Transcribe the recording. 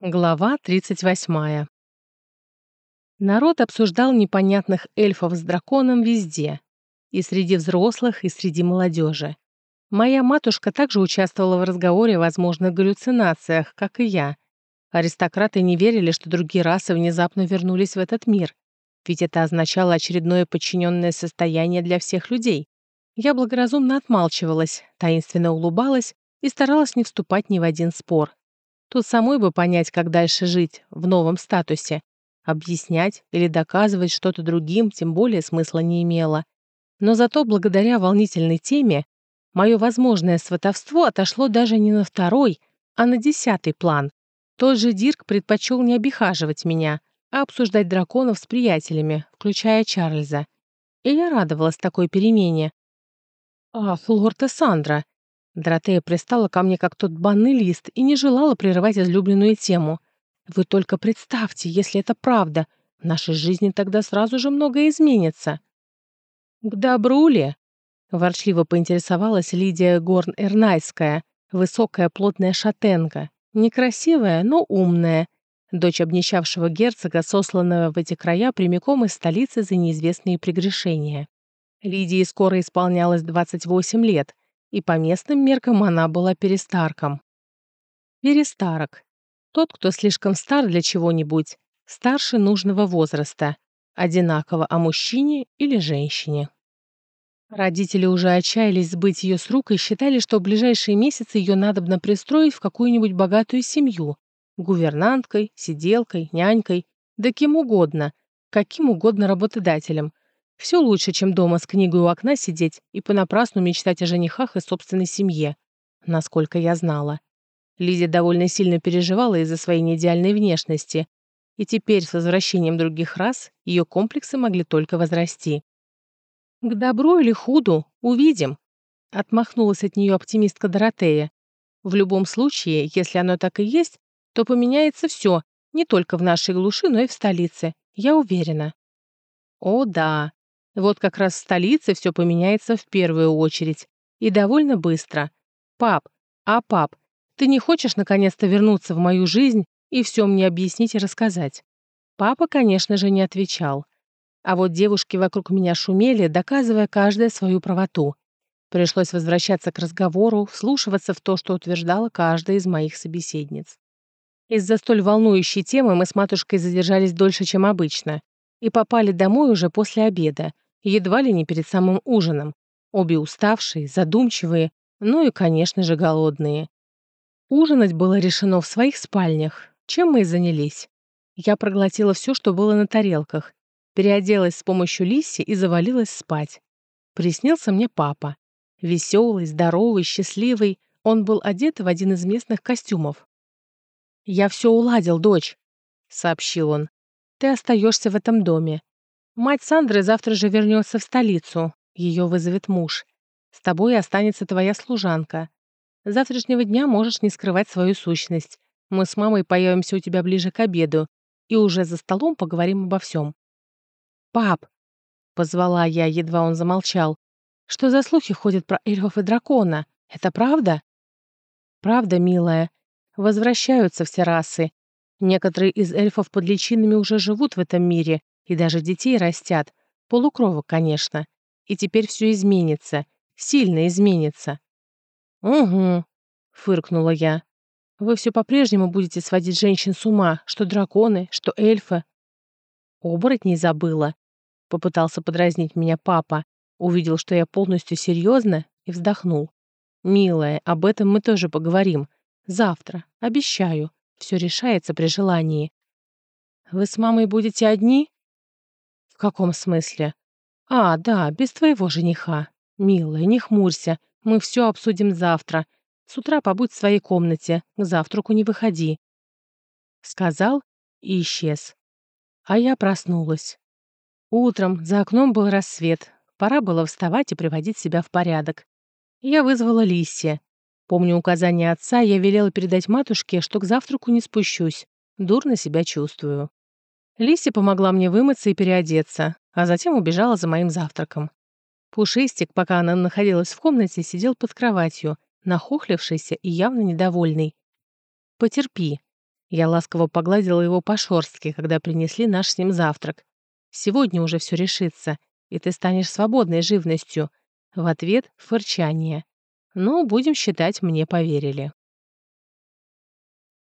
Глава 38. Народ обсуждал непонятных эльфов с драконом везде. И среди взрослых, и среди молодежи. Моя матушка также участвовала в разговоре о возможных галлюцинациях, как и я. Аристократы не верили, что другие расы внезапно вернулись в этот мир. Ведь это означало очередное подчиненное состояние для всех людей. Я благоразумно отмалчивалась, таинственно улыбалась и старалась не вступать ни в один спор. Тут самой бы понять, как дальше жить в новом статусе. Объяснять или доказывать что-то другим тем более смысла не имело. Но зато благодаря волнительной теме мое возможное сватовство отошло даже не на второй, а на десятый план. Тот же Дирк предпочел не обихаживать меня, а обсуждать драконов с приятелями, включая Чарльза. И я радовалась такой перемене. «Ах, лорд Эссандра!» Доротея пристала ко мне как тот банный лист и не желала прерывать излюбленную тему. «Вы только представьте, если это правда, в нашей жизни тогда сразу же многое изменится». «К добру ли?» — ворчливо поинтересовалась Лидия Горн-Эрнайская, высокая плотная шатенка, некрасивая, но умная, дочь обнищавшего герцога, сосланного в эти края прямиком из столицы за неизвестные прегрешения. Лидии скоро исполнялось 28 лет, и по местным меркам она была перестарком. Перестарок. Тот, кто слишком стар для чего-нибудь, старше нужного возраста, одинаково о мужчине или женщине. Родители уже отчаялись сбыть ее с рук и считали, что в ближайшие месяцы ее надобно пристроить в какую-нибудь богатую семью, гувернанткой, сиделкой, нянькой, да кем угодно, каким угодно работодателем, все лучше, чем дома с книгой у окна сидеть и понапрасну мечтать о женихах и собственной семье. Насколько я знала. Лидия довольно сильно переживала из-за своей неидеальной внешности, и теперь с возвращением других рас ее комплексы могли только возрасти. «К добру или худу, увидим», — отмахнулась от нее оптимистка Доротея. «В любом случае, если оно так и есть, то поменяется все, не только в нашей глуши, но и в столице, я уверена». «О, да», вот как раз в столице все поменяется в первую очередь. И довольно быстро. Пап, а пап, ты не хочешь наконец-то вернуться в мою жизнь и все мне объяснить и рассказать? Папа, конечно же, не отвечал. А вот девушки вокруг меня шумели, доказывая каждая свою правоту. Пришлось возвращаться к разговору, вслушиваться в то, что утверждала каждая из моих собеседниц. Из-за столь волнующей темы мы с матушкой задержались дольше, чем обычно, и попали домой уже после обеда, едва ли не перед самым ужином, обе уставшие, задумчивые, ну и, конечно же, голодные. Ужинать было решено в своих спальнях, чем мы и занялись. Я проглотила все, что было на тарелках, переоделась с помощью Лиси и завалилась спать. Приснился мне папа. Веселый, здоровый, счастливый, он был одет в один из местных костюмов. «Я все уладил, дочь», — сообщил он. «Ты остаешься в этом доме. Мать Сандры завтра же вернется в столицу. Ее вызовет муж. С тобой останется твоя служанка. С завтрашнего дня можешь не скрывать свою сущность. Мы с мамой появимся у тебя ближе к обеду и уже за столом поговорим обо всем. «Пап!» — позвала я, едва он замолчал. «Что за слухи ходят про эльфов и дракона? Это правда?» «Правда, милая. Возвращаются все расы. Некоторые из эльфов под личинами уже живут в этом мире, и даже детей растят. Полукровок, конечно. И теперь все изменится. Сильно изменится. «Угу», — фыркнула я. «Вы все по-прежнему будете сводить женщин с ума, что драконы, что эльфы». «Оборотней забыла», — попытался подразнить меня папа, увидел, что я полностью серьезно, и вздохнул. «Милая, об этом мы тоже поговорим. Завтра, обещаю. Все решается при желании». «Вы с мамой будете одни?» «В каком смысле?» «А, да, без твоего жениха. Милая, не хмурься, мы все обсудим завтра. С утра побудь в своей комнате, к завтраку не выходи». Сказал и исчез. А я проснулась. Утром за окном был рассвет. Пора было вставать и приводить себя в порядок. Я вызвала Лисси. Помню указание отца, я велела передать матушке, что к завтраку не спущусь. Дурно себя чувствую. Лиси помогла мне вымыться и переодеться, а затем убежала за моим завтраком. Пушистик, пока она находилась в комнате, сидел под кроватью, нахохлившийся и явно недовольный. «Потерпи», Я ласково погладила его по шорстке, когда принесли наш с ним завтрак. Сегодня уже все решится, и ты станешь свободной живностью. В ответ — фырчание. Ну, будем считать, мне поверили.